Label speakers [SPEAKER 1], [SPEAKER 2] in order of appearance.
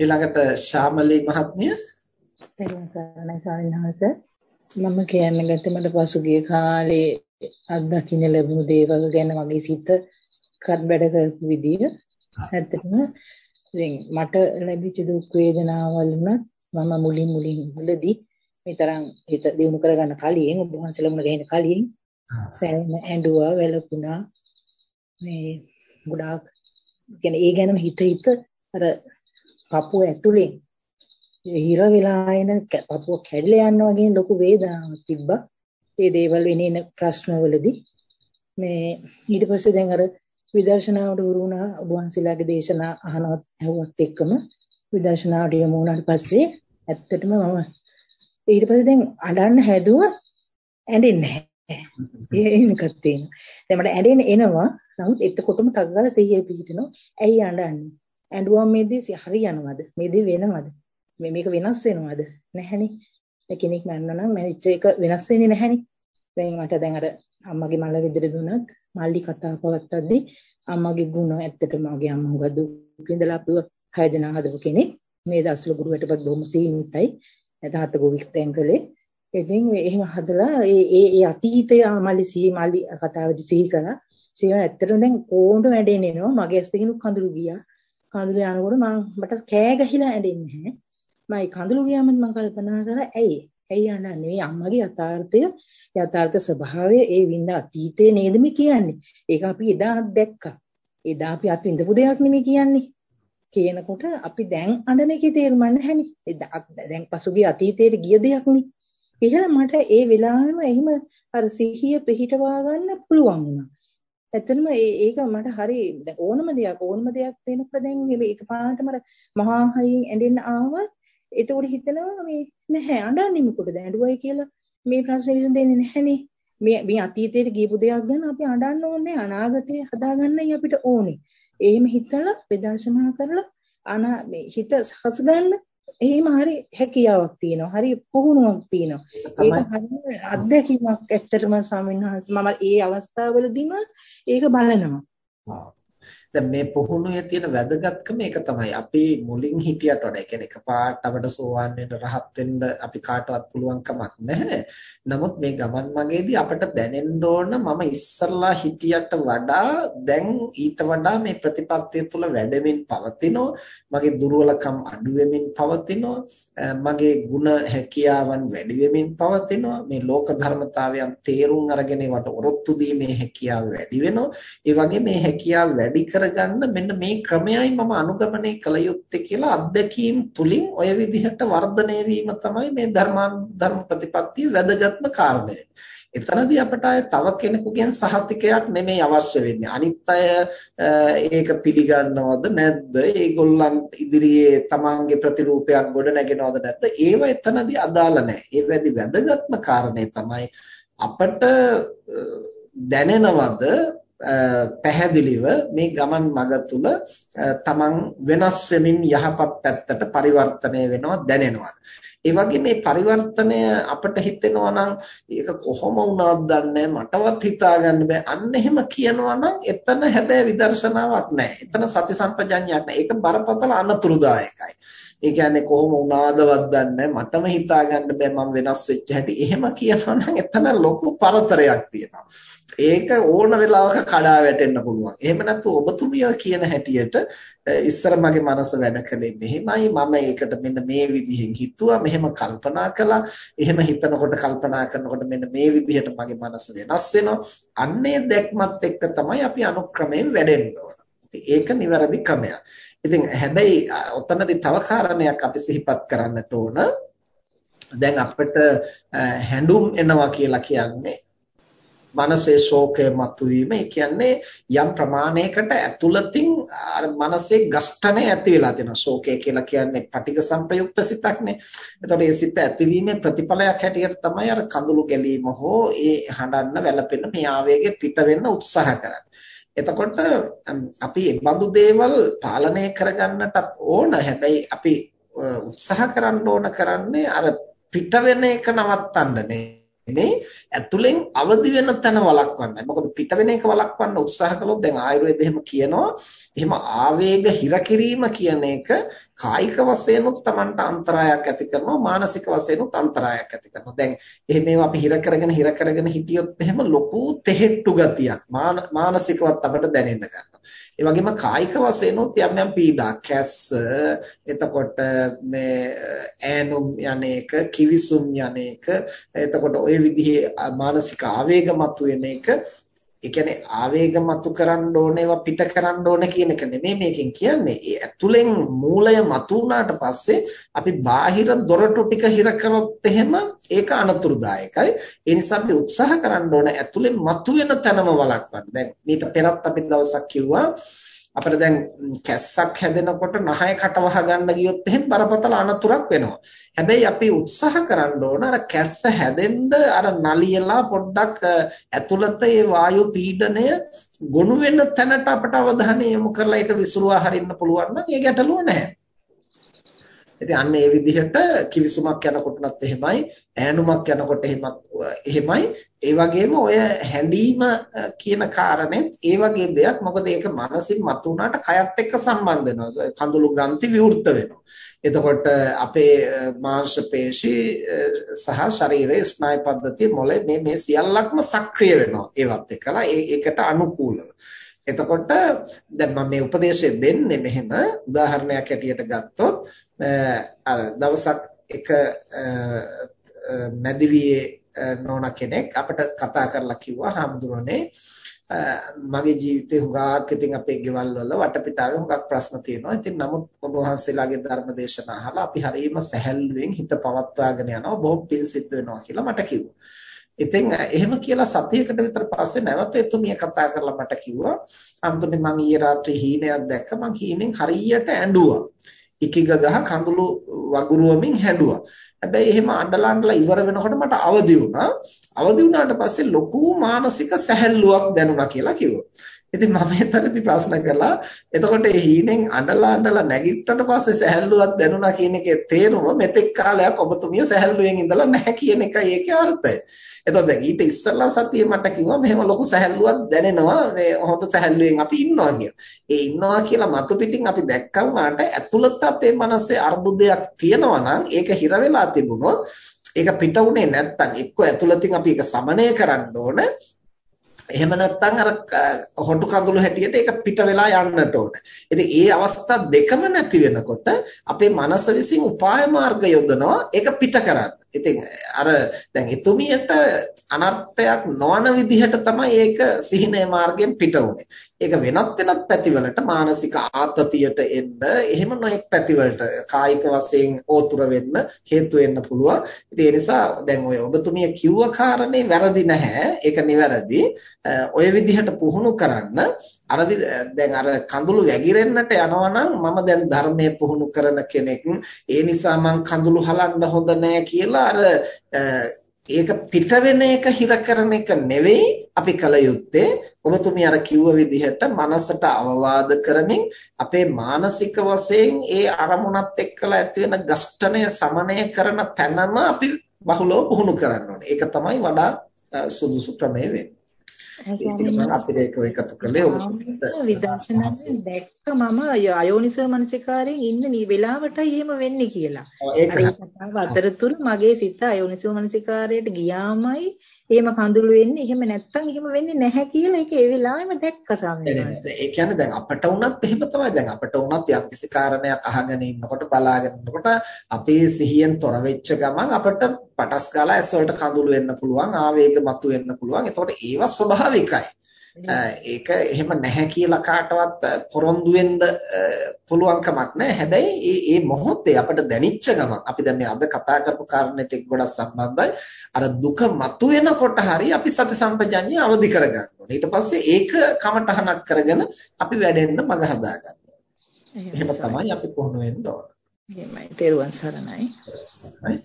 [SPEAKER 1] ඊළඟට ශාමලී මහත්මිය.
[SPEAKER 2] තෙරුවන් සරණයි ස්වාමීන් වහන්සේ. මම කියන්න ගත්තේ මට පසුගිය කාලේ අත්දකින්න ලැබුණු දේවල් ගැන මගේ සිත කත් බැඩ කරපු විදිය. ඇත්තටම ඉතින් මට ලැබිච්ච දුක් වේදනාවල් උනත් මම මුලින් මුලින් මුලදී මේ තරම් හිත දියුණු කරගන්න කලින් ඔබ වහන්සේලා මුණ ගැහෙන කලින් සෑහෙන ඇඬුවා වැළපුණා මේ ගොඩාක් කියන්නේ ඒ ගැනම හිත හිත අර පපුව ඇතුලෙන් හිර වෙලා එන පපුව කැඩලා යනවා වගේ ලොකු වේදනාවක් තිබ්බා. ඒ දේවල් වෙනින ප්‍රශ්නවලදී මේ ඊට පස්සේ දැන් අර විදර්ශනාවට උරු වුණා ඔබ වහන්සේලාගේ දේශනා අහනවත් ඇහුවත් එක්කම විදර්ශනාවට යමු වුණාට පස්සේ ඇත්තටම මම ඊට පස්සේ දැන් අඬන්න හැදුවා ඇඬෙන්නේ නැහැ. එහෙම එකක් තියෙනවා. දැන් මට ඇඬෙන්න එනවා. නමුත් එතකොටම තග ගාලා සිහිය පිහිටිනවා. ඇයි අඬන්නේ? ඇඬුවම් මේ දේ හරියනවද? මේ දේ වෙනවද? මේ මේක වෙනස් වෙනවද? නැහැනේ. කෙනෙක් මැන්න නම් මැරිච්ච එක වෙනස් වෙන්නේ නැහැනේ. දැන් මට දැන් අර අම්මගේ මල විදිර දුනත් මල්ලි කතා පවත්තද්දි අම්මගේ ගුණ ඇත්තටම මගේ අම්මා හුඟ දුක් විඳලා අපිව හය දෙනා හදපු කෙනෙක්. මේ දවස්වල ගුරුවරටපත් බොහොම සීමිතයි. තාත්ත ගෝවික්තෙන් කළේ. ඉතින් එහෙම හදලා ඒ ඒ ඒ අතීතය මල්ලි සිහි මල්ලි කතාවදි සිහි කරා. සිහි ඇත්තටම දැන් කොහොමද වැඩෙන්නේ නෝ මගේ ඇස් දෙකින් කඳුළු ගියා. කඳුළු යනකොට මම මට කෑ ගහිලා ඇඬෙන්නේ නැහැ. මම කඳුළු ගියාම මම කල්පනා කරා ඇයි? ඇයි යන්නේ මේ අම්මගේ යථාර්ථය යථාර්ථ ස්වභාවය ඒ විඳ අතීතේ නේද මේ කියන්නේ. ඒක අපි එදා දැක්කා. එදා අපි අත් විඳපු දෙයක් නෙමෙයි කියන්නේ. කියනකොට අපි දැන් අඬන එකේ තේරුම නැහැනේ. දැන් පසුගිය අතීතයට ගිය දෙයක් නේ. කියලා මට ඒ වෙලාවෙම එහෙම අර සිහිය පිහිටවා ගන්න පුළුවන් වුණා. ඇත්තටම ඒක මට හරි ඕනම දෙයක් ඕනම දෙයක් වෙනකොට දැන් මේ එකපාරටම මහා හයියෙන් ඇඬෙන්න ආවත් එතකොට හිතනවා මේ නැහැ අඬන්නේ මොකටද? ඇඬුවයි කියලා මේ ප්‍රශ්නේ විසඳෙන්නේ නැහනේ. මේ මේ අතීතයට ගියපු දෙයක් ගැන අපි අඬන්න ඕනේ අනාගතේ හදාගන්නයි අපිට ඕනේ. එහෙම හිතලා ප්‍රදර්ශනා කරලා අනා මේ හිත සකස් ගන්න එහෙම හරි හැකියාවක් තියෙනවා. හරි පුහුණුවක් තියෙනවා. ඒක හරි අත්දැකීමක් ඇත්තටම ස්වාමීන් වහන්සේ මම ඒ අවස්ථාවවලදීම ඒක බලනවා.
[SPEAKER 1] දැන් මේ පුහුණුවේ තියෙන වැදගත්කම ඒක තමයි. අපි මුලින් හිටියට වඩා කියන්නේ එකපාරට අපිට සෝවන් වෙන්න රහත් වෙන්න අපි කාටවත් පුළුවන් කමක් නැහැ. නමුත් මේ ගමන් මගේදී අපිට දැනෙන්න ඕන මම ඉස්සල්ලා හිටියට වඩා දැන් ඊට වඩා මේ ප්‍රතිපත්තිය තුළ වැඩෙමින් පවතිනවා. මගේ දුර්වලකම් අඩු වෙමින් පවතිනවා. මගේ ಗುಣ හැකියාවන් වැඩි වෙමින් පවතිනවා. මේ ලෝක ධර්මතාවයන් තේරුම් අරගෙන ඒවට ඔරොත්තු දීමේ හැකියාව වැඩි වෙනවා. ඒ වගේ මේ හැකියාව වැඩි කරගන්න මෙන්න මේ ක්‍රමයයි මම අනුගමනය කළ යුත්තේ කියලා අත්දැකීම් තුලින් ඔය විදිහට වර්ධනය වීම තමයි මේ ධර්මාන් ධර්ම ප්‍රතිපත්තිය වැදගත්ම කාරණය. එතනදී අපට අය තව කෙනෙකුගෙන් සහතිකයක් නෙමෙයි අවශ්‍ය වෙන්නේ. අනිත් අය ඒක පිළිගන්නවද නැද්ද? ඒගොල්ලන් ඉදිරියේ තමන්ගේ ප්‍රතිරූපයක් ගොඩ නැගෙනවද නැද්ද? ඒව එතනදී අදාළ නැහැ. ඒ වැඩි වැදගත්ම කාරණේ තමයි අපට දැනෙනවද පැහැදිලිව මේ ගමන් මඟ තුල තමන් වෙනස් වෙමින් යහපත් පැත්තට පරිවර්තනය වෙනවා දැනෙනවා. ඒ වගේ මේ පරිවර්තනය අපිට හිතෙනවා නම් ඒක කොහොම වුණාද දන්නේ මටවත් හිතාගන්න බෑ. අන්න එහෙම කියනවා නම් එතන හැබැයි විදර්ශනාවක් නැහැ. එතන සති සම්පජඤ්ඤයක් නැහැ. ඒක බරපතල අනතුරුදායකයි. ඒ කියන්නේ කොහොම වුණාදවත් දන්නේ මටම හිතාගන්න බෑ මම වෙනස් වෙච්ච හැටි. එහෙම කියනවා නම් එතන ලොකු පරතරයක් තියෙනවා. ඒක ඕන වෙලාවක කඩා වැටෙන්න පුළුවන්. එහෙම නැත්නම් ඔබතුමිය කියන හැටියට ඉස්සර මගේ මනස වැඩ කළේ මෙහෙමයි මම ඒකට මෙන්න මේ විදිහෙන් හිතුවා මෙහෙම කල්පනා කළා. එහෙම හිතනකොට කල්පනා කරනකොට මෙන්න මේ විදිහට මගේ මනස වෙනස් වෙනවා. අන්නේ දැක්මත් එක්ක තමයි අපි අනුක්‍රමයෙන් වැඩෙන්න ඕන. ඒක නිවැරදි ක්‍රමයක්. ඉතින් හැබැයි ඔතනදී තව කාරණයක් අපි සිහිපත් කරන්නට ඕන. දැන් අපිට හැඬුම් එනවා කියලා කියන්නේ මනසේ ශෝකය මතුවීම ඒ කියන්නේ යම් ප්‍රමාණයකට ඇතුළතින් අර මනසේ ගස්ඨණය ඇති වෙලා තියෙනවා ශෝකය කියලා කියන්නේ පටිඝ සංප්‍රයුක්ත සිතක්නේ එතකොට ඒ සිත ඇතිවීමේ ප්‍රතිඵලයක් හැටියට තමයි අර කඳුළු ගැලීම හෝ ඒ හඬන්න වැළපෙන මේ ආවේගෙ පිට වෙන්න උත්සාහ කරන්නේ එතකොට අපි මේ බඳු දේවල් පාලනය කරගන්නටත් ඕන. හැබැයි අපි උත්සාහ කරන්න ඕන කරන්නේ අර පිට වෙන එක නවත්තන්න නේ. නෙමෙයි ඇතුලෙන් අවදි වෙන තැන වළක්වන්නයි. මොකද පිට වෙන එක වළක්වන්න උත්සාහ කළොත් දැන් ආයුර්වේද එහෙම කියනවා එහෙම ආවේග හිර කිරීම කියන එක කායික වශයෙන්ුත් Tamanට අන්තරායක් ඇති කරනවා මානසික වශයෙන්ුත් අන්තරායක් ඇති කරනවා. දැන් එහෙම ඒවා අපි හිර කරගෙන හිර කරගෙන හිටියොත් එහෙම ලොකු තෙහෙට්ටු ගතියක් මානසිකවත් අපිට දැනෙන්න ගන්නවා. ඒ වගේම කායික වශයෙන් උත් යම් යම් පීඩා කැස්ස එතකොට මේ ඈනුම් යන්නේක කිවිසුම් යන්නේක එතකොට ওই විදිහේ මානසික ආවේග මතුවෙන එක ඒ කියන්නේ ආවේග මතු කරන්න ඕනේ ඒවා පිට කරන්න ඕනේ කියන එක නෙමෙයි මේකෙන් කියන්නේ. ඒ ඇතුලෙන් මූලය මතු වුණාට පස්සේ අපි බාහිර දොරටු ටික හිර කරොත් එහෙම ඒක අනතුරුදායකයි. ඒ නිසා අපි උත්සාහ කරන්න ඕනේ ඇතුලෙන් මතුවෙන තැනම වළක්වන්න. දැන් මීට පෙරත් අපි දවසක් කිව්වා අපිට දැන් කැස්සක් හැදෙනකොට නහය කටවහ ගන්න ගියොත් එහෙම බරපතල අනතුරක් වෙනවා. හැබැයි අපි උත්සාහ කරන්න ඕන අර කැස්ස හැදෙන්න අර නලියලා පොඩ්ඩක් ඇතුළත ඒ වායු පීඩනය ගොනු වෙන තැනට අපට අවධානය යොමු කරලා ඒක විසිරුවා හරින්න පුළුවන් නම් ඒ ගැටලුව නැහැ. ඉතින් අන්න ඒ විදිහට කිවිසුමක් යනකොටත් එහෙමයි ඈනුමක් යනකොට එහෙමත් එහෙමයි. ඒ වගේම ඔය හැඬීම කියන කාරණෙත් ඒ වගේ දෙයක්. මොකද ඒක මනසින් මතුණාට කයත් එක්ක සම්බන්ධ වෙනවා. කඳුළු ග්‍රන්ථි විවෘත වෙනවා. එතකොට අපේ මාංශ පේශි සහ ශරීරයේ ස්නායු පද්ධතිය මොලේ මේ මේ සියල්ලක්ම සක්‍රිය වෙනවා. ඒවත් එක්කලා ඒකට අනුකූලව. එතකොට දැන් මම මේ උපදේශය දෙන්නේ මෙහෙම උදාහරණයක් ඇටියට ගත්තොත් අර දවසක් එක මැදිවියේ නෝනා කෙනෙක් අපිට කතා කරලා කිව්වා හාමුදුරනේ මගේ ජීවිතේ හුඟක් ඉතින් අපේ ගෙවල් වල වටපිටාවේ හුඟක් ප්‍රශ්න තියෙනවා. ඉතින් නමුත් ඔබ වහන්සේලාගේ ධර්ම දේශනා අහලා අපි හරියම සැහැල්ලුවෙන් හිත පවත්වාගෙන යනවා. බොහොම පිං සිද්ධ වෙනවා කියලා මට කිව්වා. ඉතින් එහෙම කියලා සතියකට විතර පස්සේ නැවත එතුමිය කතා කරලා මට කිව්වා අම්තුනේ මං ඊයේ රාත්‍රියේ හීනයක් දැක්ක මං හීනෙන් හරියට ඇඬුවා. ඉකිග ගහ කඳුළු වගුරුවමින් හැඬුවා. හැබැයි එහෙම අඬලා අඬලා ඉවර වෙනකොට මට අවදි වුණා. අවදි වුණාට පස්සේ ලොකු මානසික සැහැල්ලුවක් දැනුණා කියලා කිව්වා. ඉතින් මම එතනදී ප්‍රශ්න කළා එතකොට මේ හීනෙන් අඬලා අඬලා නැගිට්ටට පස්සේ සැහැල්ලුවක් දැනුණා කියන එකේ තේරුම මෙතෙක් කාලයක් ඔබතුමිය සැහැල්ලුවෙන් ඉඳලා නැහැ කියන එකයි ඒකේ අර්ථය. එතකොට දැන් ඊට ඉස්සෙල්ලා සතියේ මට කිව්වා මෙහෙම ලොකු සැහැල්ලුවක් දැනෙනවා මේ හොඳ සැහැල්ලුවෙන් අපි ඉන්නවා කියලා. ඒ ඉන්නවා කියලා මතු පිටින් අපි දැක්කම ඇතුළත අපේ මනසේ අර්බුදයක් තියෙනවා නම් ඒක හිර වෙලා තිබුණොත් ඒක පිට උනේ නැත්තම් එක්ක ඇතුළතින් අපි ඒක සමනය කරන්න ඕන එහෙම නැත්නම් අර හොටු කඳුළු හැටියට ඒක පිට වෙලා යන්නට ඕන. ඉතින් ඒ අවස්ථා දෙකම නැති වෙනකොට අපේ මනස විසින් උපාය මාර්ග යොදනවා ඒක පිට කරන්න. ඉතින් අර දැන් එතුමියට අනර්ථයක් නොවන විදිහට තමයි ඒක සිහිනේ මාර්ගයෙන් පිට වුනේ. ඒක වෙනත් වෙනත් පැතිවලට මානසික ආතතියට එන්න එහෙම නොඑක් පැතිවලට කායික වශයෙන් ඕතුර වෙන්න හේතු වෙන්න පුළුවන්. ඉතින් ඒ නිසා දැන් ඔය ඔබතුමිය කිව්ව කාරණේ වැරදි නැහැ. ඒක නිවැරදි. ඔය විදිහට පුහුණු කරන්න අර දැන් අර කඳුළු වැగిරෙන්නට යනවා නම් මම දැන් ධර්මයේ පුහුණු කරන කෙනෙක්. ඒ නිසා මං කඳුළු හලන්න හොඳ නැහැ කියලා අර ඒක පිට වෙන එක හිර කරන එක නෙවෙයි අපි කල යුත්තේ ඔබතුමිය අර කිව්ව විදිහට මනසට අවවාද කරමින් අපේ මානසික වශයෙන් ඒ අරමුණත් එක්කලා ඇති වෙන ගෂ්ඨණය සමනය කරන තැනම අපි බහුලව පුහුණු කරන්න ඕනේ. ඒක තමයි වඩා සුදුසු ක්‍රමය වෙන්නේ. අපිට එකතු කළේ
[SPEAKER 3] විදර්ශනාවෙන් දැක්ක මම අයෝනිසෝ මනසිකාරයෙන් ඉන්න වෙලාවටයි එහෙම වෙන්නේ කියලා. ඒක අතරතුර මගේ සිත අයෝනිසෝ මනසිකාරයට ගියාමයි එහෙම කඳුළු වෙන්නේ එහෙම නැත්තම් එහෙම වෙන්නේ නැහැ කියලා ඒක ඒ වෙලාවෙම දැක්ක සාමීනස.
[SPEAKER 1] ඒ කියන්නේ දැන් අපට වුණත් එහෙම තමයි. දැන් අපට වුණත් යම්කිසි කාරණයක් අහගෙන ඉන්නකොට බලාගෙන ඉන්නකොට අපේ සිහියෙන් තොර වෙච්ච ගමන් අපට පටස් ගාලා ඇස් වලට කඳුළු වෙන්න පුළුවන්, ආවේග මතු වෙන්න පුළුවන්. ඒතකොට ඒවා ස්වභාවිකයි. ඒක එහෙම නැහැ කියලා කාටවත් පොරොන්දු වෙන්න පුළුවන් කමක් නැහැ. හැබැයි මේ මේ මොහොතේ අපිට දැනිච්ච ගමන් අපි දැන් මේ අද කතා කරපු කාරණේට එක් ගොඩක් සම්බන්ධයි. අර දුක මතුවෙනකොට හරි අපි සති සම්පජඤ්ඤය අවදි කරගන්න ඕනේ. ඊට පස්සේ ඒක කමටහනක් කරගෙන අපි වැඩෙන්න මඟ හදා ගන්න ඕනේ. එහෙම තමයි අපි කොහොම වෙන්න ඕන.
[SPEAKER 3] එහෙමයි. තේරුවන් සරණයි.
[SPEAKER 1] සරණයි.